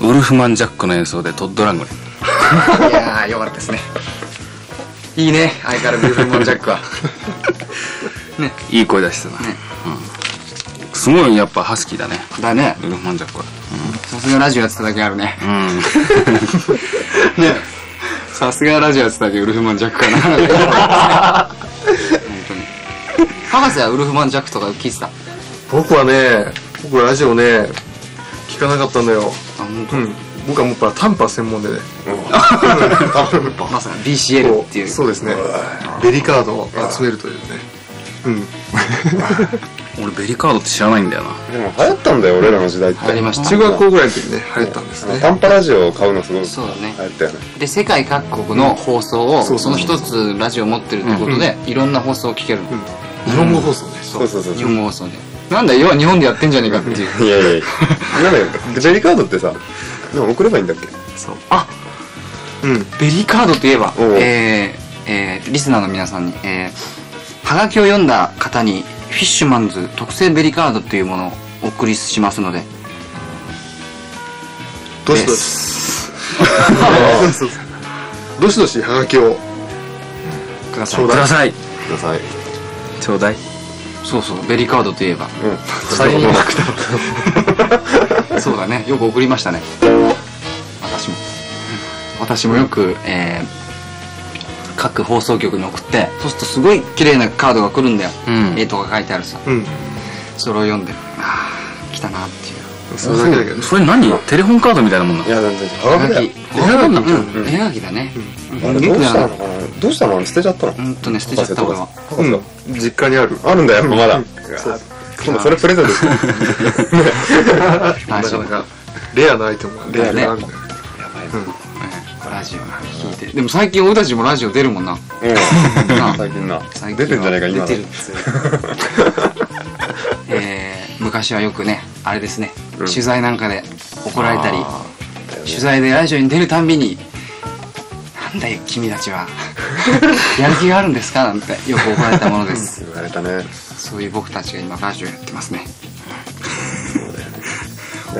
ウルフマン・ジャックの演奏でトッド・ラングレいやーよかったですね。いいね相変わらずウルフマンジャックは。ねいい声出してたな、ね。うん、すごいやっぱハスキーだね。だね。ウルフマン・ジャックは。さすがラジオやってただけあるね。うん、うんね。さすがラジオやってただけウルフマンジャックかな。本当に。博士はウルフマンジャックとか聞いてた？あ僕はね僕ラジオね聞かなかったんだよ本うん。僕はもっぱら短波専門でね。当まさに BCL っていう。そうですね。ベリカードを集めるというね。うん。俺ベリカードって知らないんだよな。でも流行ったんだよ俺らの時代って。ありました。中学校ぐらいの時にね流行ったんですね。短波ラジオを買うのすごいそうだね。流行ったよね。で世界各国の放送をその一つラジオ持ってるってことでいろんな放送を聞けるの。日本語放送ね。そうそうそう。日本語放送でなんだ要は日本でやってんじゃねえかっていう。いやいやいや。なんだよベリカードってさでも送ればいいんだっけ？そうあうん。ベリーカードといえばえーえーリスナーの皆さんにえーはがきを読んだ方にフィッシュマンズ特製ベリーカードというものをお送りしますので。どしどし。どしどしハガキを。ください。ちょうだい。ください。ください。ちょうだいそうそうベリーカードといえば。うん。最後のそうだね。よく送りましたね。私も。私もよく、えー各放送局に送ってそうするとすごい綺麗なカードが来るんだよ、うん。絵とか書いてあるさ。うん。それを読んでああ来たなっていう。それだけだけどね。それ何？テレホンカードみたいなもんないや全然はがき。だよ絵はがきうん。絵はがきだねあれどうしたの？かなどうしたの？捨てちゃったの？ほんとね捨てちゃった俺は。博士が実家にある。あるんだよまだ。今度それプレゼントしてなかなか。レアなアイテムがレアね。あるん。だよラジオ聞いてでも最近俺たちもラジオ出るもんな。うん。最近な。最近は。出てんじゃないか今の。出てる。っつうえー昔はよくねあれですね、取材なんかで怒られたり。取材でラジオに出るたんびに「なんだよ君たちは。やる気があるんですか?」なんてよく怒られたものです。言われたね。そういう僕たちが今ラジオやってますね。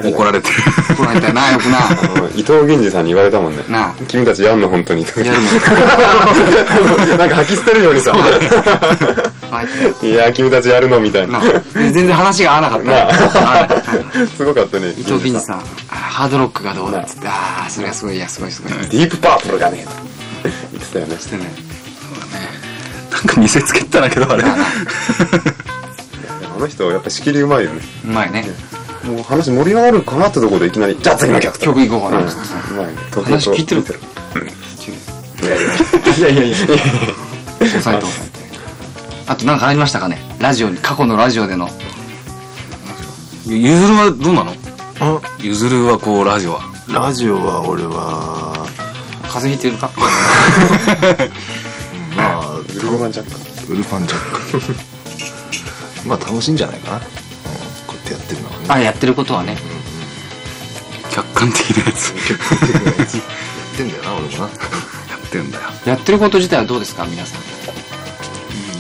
怒られてる。怒られたよなよくな伊藤銀次さんに言われたもんね。なあ。君たちやんの本当に。やるもん なんか吐き捨てるようにさいや君たちやるのみたいな。な全然話が合わなかったすごかったね。伊藤銀次さんあハードロックがどうだっつってあ。あそれがすごいいやすごいすごい。ディープパープルがね言ってたよね。してね。なんか見せつけてたんだけどあれ。あの人やっぱ仕切りうまいよね。うまいね。もう話盛り上がるかなってところでいきなりじゃあ次の曲曲いこうかな。うんうまいね。話聞いてる。いやいやいやいやいや。斉藤さん。ってあと何かありましたかね？ラジオに過去のラジオでの。ゆずるはどうなの？あ？ゆずるはこうラジオは。ラジオは俺は。風邪ひいてるか？まあウルフマンジャック。ウルファンジャック。まあ楽しいんじゃないかな、うん、こうやってやってるのはね。あやってることはね。客観的なやつ。結構的なやつ。やってんだよな俺もな。やってんだよ。やってること自体はどうですか？皆さん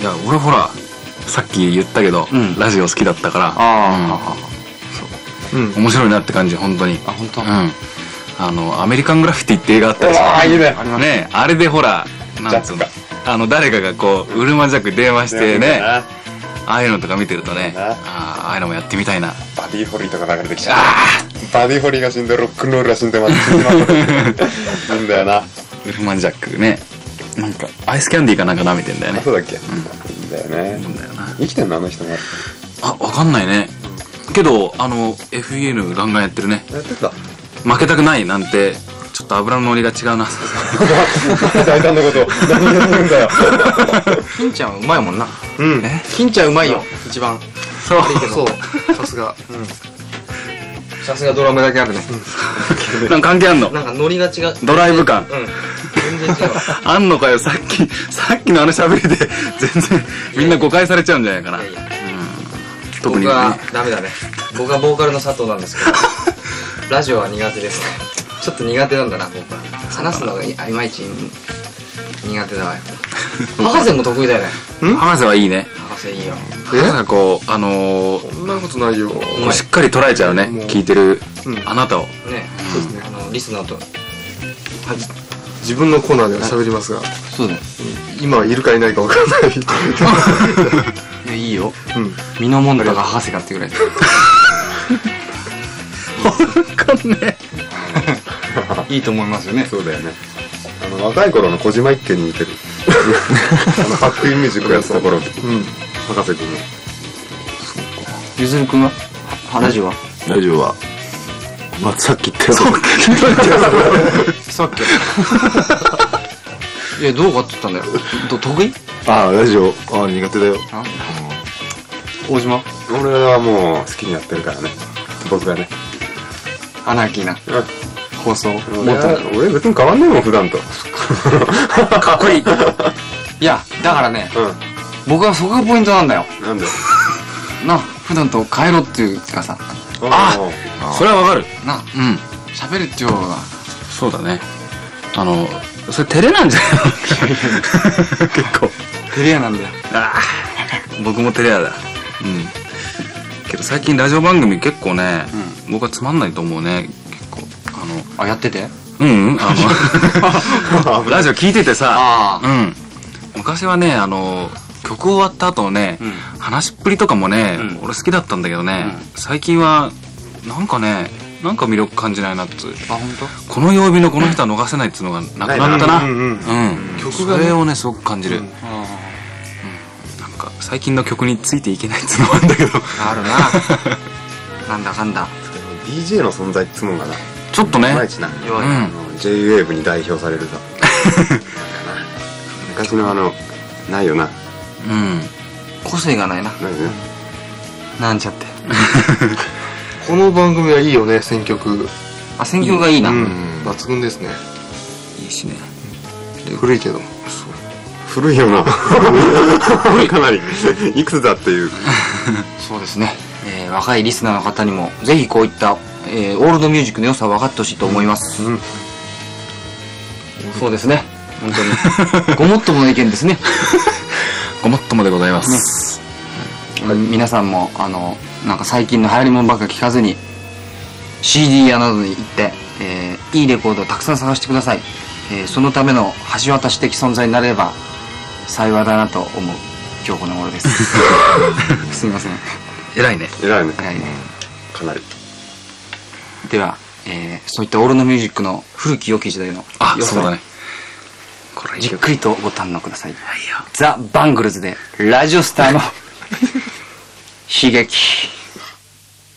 いや俺ほらさっき言ったけど、うん。ラジオ好きだったから。あうん。面白いなって感じ本当に。あ本当？うん。あのアメリカングラフィティって映画あったでしょ？ああいいね。ねあれでほらなんつうのあの誰かがこうウルマンジャックに電話してねあああいうのとか見てるとねなああああいうのもやってみたいな。バディホリーとか流れてきちゃうバディホリーが死んでロックンロールが死んでます。死ん だよな。ウルマンジャックねなんかアイスキャンディーかなんか舐めてんだよね。あそうだっけ？いいん。だよね。だよな。生きてんの？あの人も。あわかんないね。けどあの FEN ガンガンやってるね。やってた。負けたくないなんてちょっと油の乗りが違うな。大胆なこと。何やってるんだよ。金ちゃんはうまいもんな。うん。金ちゃんうまいよ。一番。そう。そう。さすが。さすがドラムだけあるね。なんか関係あんの？なんかノリが違う。ドライブ感。うん全然違う。あんのかよ。さっきさっきのあの喋りで全然みんな誤解されちゃうんじゃないかな。いやいや。特に僕はダメだね。僕はボーカルの佐藤なんですけど ラジオは苦手ですね。ちょっと苦手なんだな僕は。話すのがいいまいち苦手だわ博士も得意だよね。博士はいいね。博士いいよ。なんかこうあのーそんなことないよ。こうしっかり捉えちゃうね聞いてるうん。あなたを。ねそうですねあのリスナーと自分のコーナーでは喋りますが、そうだよ今はいるかいないかわからない。いやいいよ。うん。ミノモンタが博士かってぐらいわかんね いいと思いますよね。そうだよね。あの若い頃の小島一家に似てる。あのハッピーミュージックやってた頃。うん。博士君の。ゆずるくんは？はラジオは？ラジオは、まあ、さっき言ったよさっきいやどうかって言ったんだよ。ど得意？ああ、ラジオ、ああ、苦手だよ。あ大島？俺はもう好きにやってるからね。僕がね。アナーキーな。うん。放送？も俺は俺別に変わんないもん普段と。かっこいい。いやだからねう僕はそこがポイントなんだよ。んなんで？な普段と変えろっていうかさ。あそれはわかる。なうん。喋るっていう方が。そうだね。あのそれ照れなんじゃない？結構。照れ屋なんだよ。ああ僕も照れ屋だ。うん。けど最近ラジオ番組結構ね、僕はつまんないと思うね。結構。あのあやってて？うんうん。あの ラジオ聞いててさ。あうん。昔はねあの曲終わった後のね、うん。話っぷりとかもね、うん。俺好きだったんだけどね、最近はなんかねなんか魅力感じないなっつうあ本当？この曜日のこの人は逃せないっつうのがなくなったな。うんうんうん曲がね。それをねすごく感じる、うん。なんか最近の曲についていけないっつうのもあるんだけど。あるな。なんだかんだ。DJ の存在っつもんがなちょっとね。いまいちな弱いうん。J-WAVE に代表されるさ 昔のあのないよな。うん。個性がないな。ないよね。なんちゃって この番組はいいよね選曲。あ選曲がいいな、うん。抜群ですね。いいしね。古いけど。古いよな。かなり。いくつだっていう。そうですね、えー若いリスナーの方にもぜひこういった、えーオールドミュージックの良さを分かってほしいと思います、そうですね。本当に。ごもっともの意見ですね。ごもっともでございます、皆さんもあのなんか最近の流行りものばっか聞かずに CD 屋などに行って、えーいいレコードをたくさん探してください、えーそのための橋渡し的存在になれば幸いだなと思う今日この頃です。すみません。偉いね。偉いね。早いね。かなり。では、えーそういったオールドミュージックの古き良き時代のあそうだね。これじっくりとご堪能ください。ザ・バングルズでラジオスターの 刺激